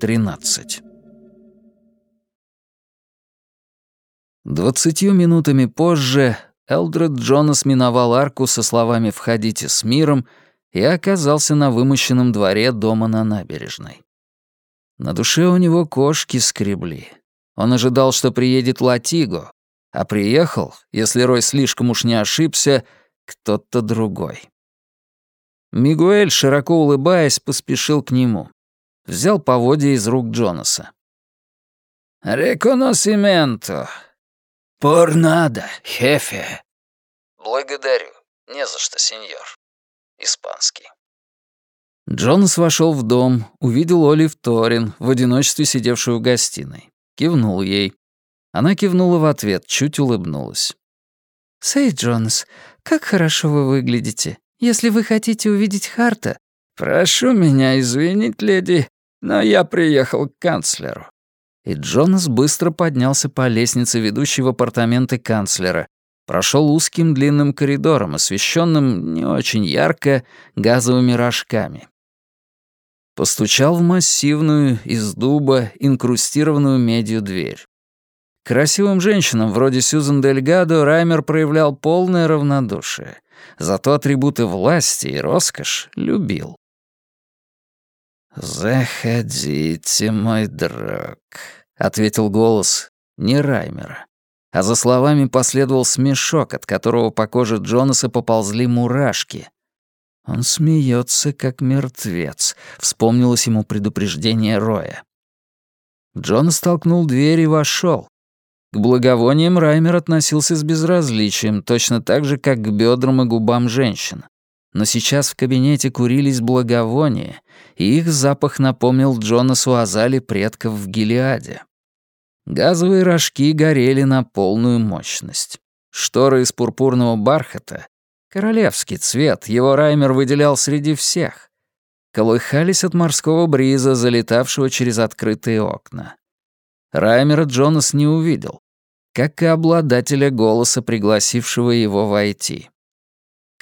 13. Двадцатью минутами позже Элдред Джонас миновал арку со словами «Входите с миром» и оказался на вымощенном дворе дома на набережной. На душе у него кошки скребли. Он ожидал, что приедет Латиго, а приехал, если Рой слишком уж не ошибся, кто-то другой. Мигуэль, широко улыбаясь, поспешил к нему. Взял поводья из рук Джонаса. «Реконосименто», «Пор надо, хефе». «Благодарю. Не за что, сеньор». Испанский. Джонас вошел в дом, увидел Олив Торин, в одиночестве сидевшую в гостиной. Кивнул ей. Она кивнула в ответ, чуть улыбнулась. «Сэй, Джонас, как хорошо вы выглядите. Если вы хотите увидеть Харта...» «Прошу меня извинить, леди, но я приехал к канцлеру и Джонас быстро поднялся по лестнице, ведущей в апартаменты канцлера, прошел узким длинным коридором, освещенным не очень ярко газовыми рожками. Постучал в массивную, из дуба, инкрустированную медью дверь. Красивым женщинам, вроде Сьюзен Дельгадо, Раймер проявлял полное равнодушие. Зато атрибуты власти и роскошь любил. «Заходите, мой друг», — ответил голос не Раймера. А за словами последовал смешок, от которого по коже Джонаса поползли мурашки. Он смеется, как мертвец, вспомнилось ему предупреждение Роя. Джонас толкнул дверь и вошел. К благовониям Раймер относился с безразличием, точно так же, как к бедрам и губам женщин но сейчас в кабинете курились благовония, и их запах напомнил Джонасу о зале предков в Гелиаде. Газовые рожки горели на полную мощность. Шторы из пурпурного бархата, королевский цвет, его Раймер выделял среди всех, колыхались от морского бриза, залетавшего через открытые окна. Раймера Джонас не увидел, как и обладателя голоса, пригласившего его войти.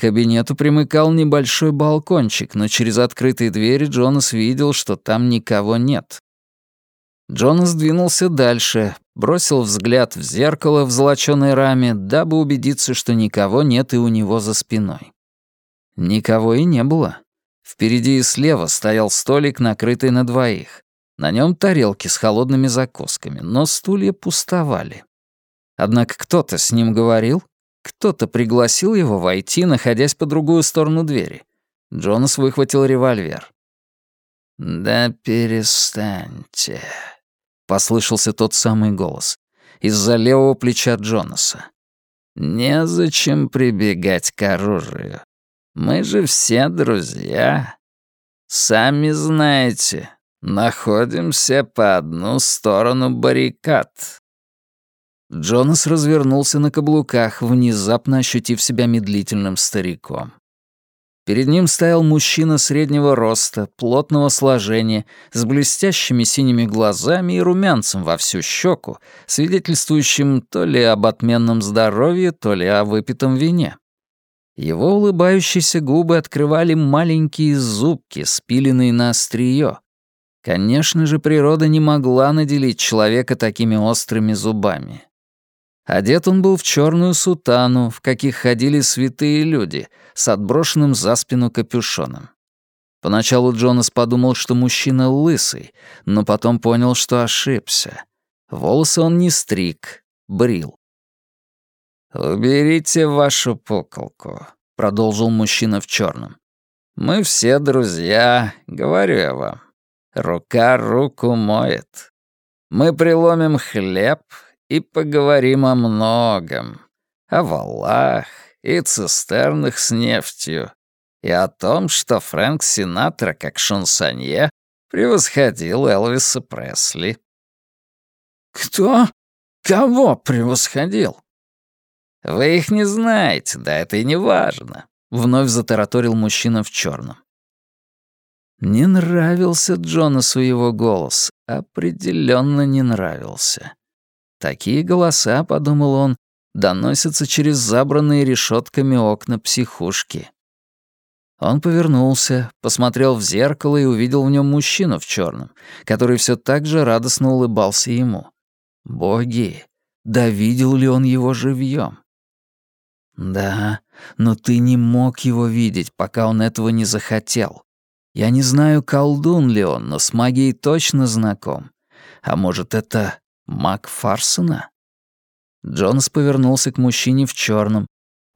Кабинету примыкал небольшой балкончик, но через открытые двери Джонас видел, что там никого нет. Джонас двинулся дальше, бросил взгляд в зеркало в золочёной раме, дабы убедиться, что никого нет и у него за спиной. Никого и не было. Впереди и слева стоял столик, накрытый на двоих. На нем тарелки с холодными закусками, но стулья пустовали. Однако кто-то с ним говорил, кто-то пригласил его войти, находясь по другую сторону двери. Джонас выхватил револьвер. «Да перестаньте», — послышался тот самый голос из-за левого плеча Джонаса. «Незачем прибегать к оружию. Мы же все друзья. Сами знаете, находимся по одну сторону баррикад. Джонас развернулся на каблуках, внезапно ощутив себя медлительным стариком. Перед ним стоял мужчина среднего роста, плотного сложения, с блестящими синими глазами и румянцем во всю щеку, свидетельствующим то ли об отменном здоровье, то ли о выпитом вине. Его улыбающиеся губы открывали маленькие зубки, спиленные на острие. Конечно же, природа не могла наделить человека такими острыми зубами. Одет он был в черную сутану, в каких ходили святые люди, с отброшенным за спину капюшоном. Поначалу Джонас подумал, что мужчина лысый, но потом понял, что ошибся. Волосы он не стриг, брил. «Уберите вашу пуколку», — продолжил мужчина в черном. «Мы все друзья, говорю я вам. Рука руку моет. Мы приломим хлеб и поговорим о многом. О валах и цистернах с нефтью, и о том, что Фрэнк Синатра, как шансонье, превосходил Элвиса Пресли. «Кто? Кого превосходил?» «Вы их не знаете, да это и не важно», — вновь затараторил мужчина в черном. Не нравился Джонасу его голос, определенно не нравился. Такие голоса, подумал он, доносятся через забранные решетками окна психушки. Он повернулся, посмотрел в зеркало и увидел в нем мужчину в черном, который все так же радостно улыбался ему. Боги, да видел ли он его живьем? Да, но ты не мог его видеть, пока он этого не захотел. Я не знаю, колдун ли он, но с магией точно знаком. А может, это маг Фарсона? Джонс повернулся к мужчине в черном,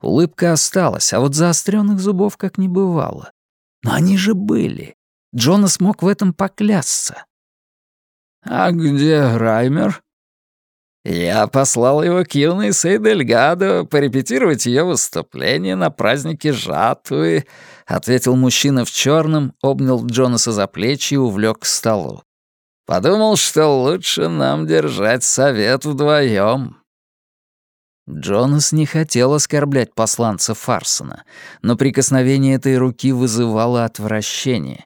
Улыбка осталась, а вот заостренных зубов как не бывало. Но они же были. Джонас мог в этом поклясться. «А где Раймер?» «Я послал его к юной Сейдельгадо порепетировать ее выступление на празднике жатвы», — ответил мужчина в черном, обнял Джонаса за плечи и увлек к столу. «Подумал, что лучше нам держать совет вдвоем. Джонас не хотел оскорблять посланца Фарсона, но прикосновение этой руки вызывало отвращение.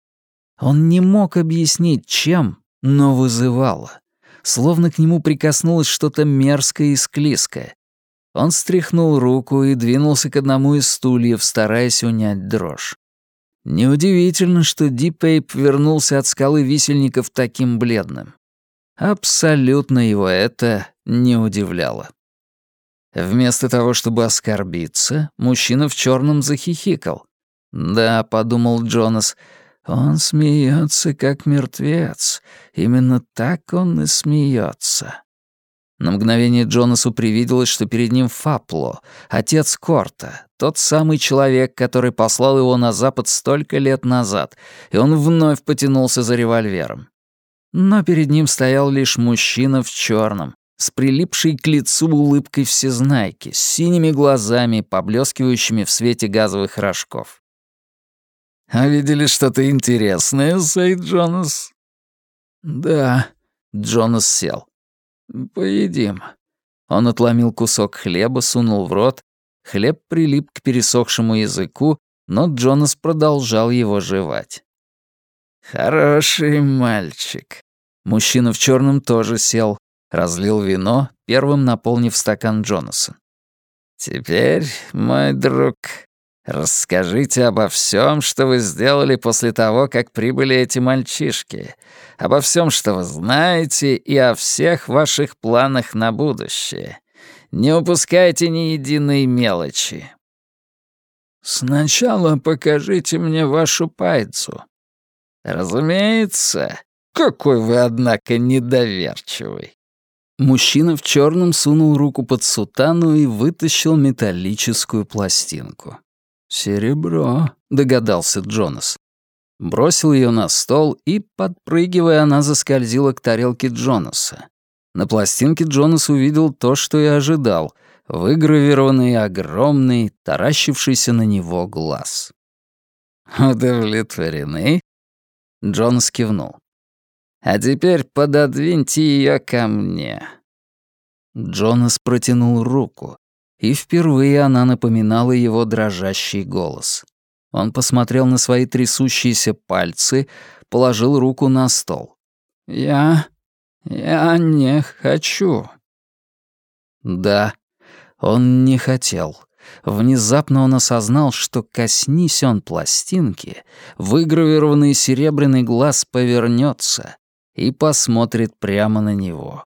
Он не мог объяснить, чем, но вызывало. Словно к нему прикоснулось что-то мерзкое и склизкое. Он стряхнул руку и двинулся к одному из стульев, стараясь унять дрожь. Неудивительно, что Дипейп вернулся от скалы висельников таким бледным. Абсолютно его это не удивляло. Вместо того, чтобы оскорбиться, мужчина в черном захихикал. «Да», — подумал Джонас, — «он смеется как мертвец. Именно так он и смеется». На мгновение Джонасу привиделось, что перед ним Фапло, отец Корта, тот самый человек, который послал его на запад столько лет назад, и он вновь потянулся за револьвером. Но перед ним стоял лишь мужчина в черном, с прилипшей к лицу улыбкой всезнайки, с синими глазами, поблескивающими в свете газовых рожков. «А видели что-то интересное, Сейд Джонас?» «Да», — Джонас сел. «Поедим». Он отломил кусок хлеба, сунул в рот. Хлеб прилип к пересохшему языку, но Джонас продолжал его жевать. «Хороший мальчик». Мужчина в черном тоже сел, разлил вино, первым наполнив стакан Джонаса. «Теперь, мой друг, расскажите обо всем, что вы сделали после того, как прибыли эти мальчишки, обо всем, что вы знаете, и о всех ваших планах на будущее. Не упускайте ни единой мелочи». «Сначала покажите мне вашу пайцу». «Разумеется. Какой вы, однако, недоверчивый». Мужчина в черном сунул руку под сутану и вытащил металлическую пластинку. «Серебро», — догадался Джонас. Бросил ее на стол, и, подпрыгивая, она заскользила к тарелке Джонаса. На пластинке Джонас увидел то, что и ожидал — выгравированный огромный, таращившийся на него глаз. «Удовлетворены?» Джонас кивнул. А теперь пододвиньте ее ко мне». Джонас протянул руку, и впервые она напоминала его дрожащий голос. Он посмотрел на свои трясущиеся пальцы, положил руку на стол. «Я... я не хочу». Да, он не хотел. Внезапно он осознал, что коснись он пластинки, выгравированный серебряный глаз повернется, и посмотрит прямо на него.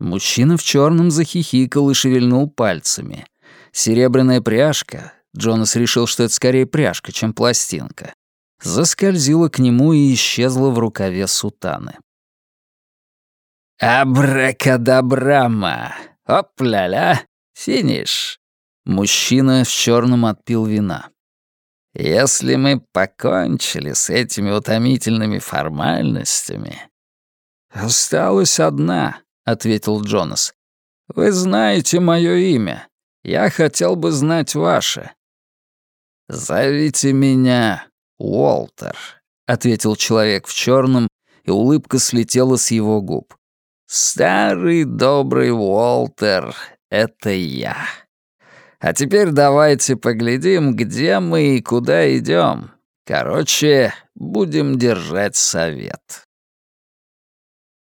Мужчина в черном захихикал и шевельнул пальцами. Серебряная пряжка, Джонас решил, что это скорее пряжка, чем пластинка, заскользила к нему и исчезла в рукаве сутаны. «Абракадабрама! Оп-ля-ля! Финиш!» Мужчина в черном отпил вина. Если мы покончили с этими утомительными формальностями... «Осталась одна», — ответил Джонас. «Вы знаете мое имя. Я хотел бы знать ваше». «Зовите меня Уолтер», — ответил человек в черном, и улыбка слетела с его губ. «Старый добрый Уолтер — это я». А теперь давайте поглядим, где мы и куда идем. Короче, будем держать совет.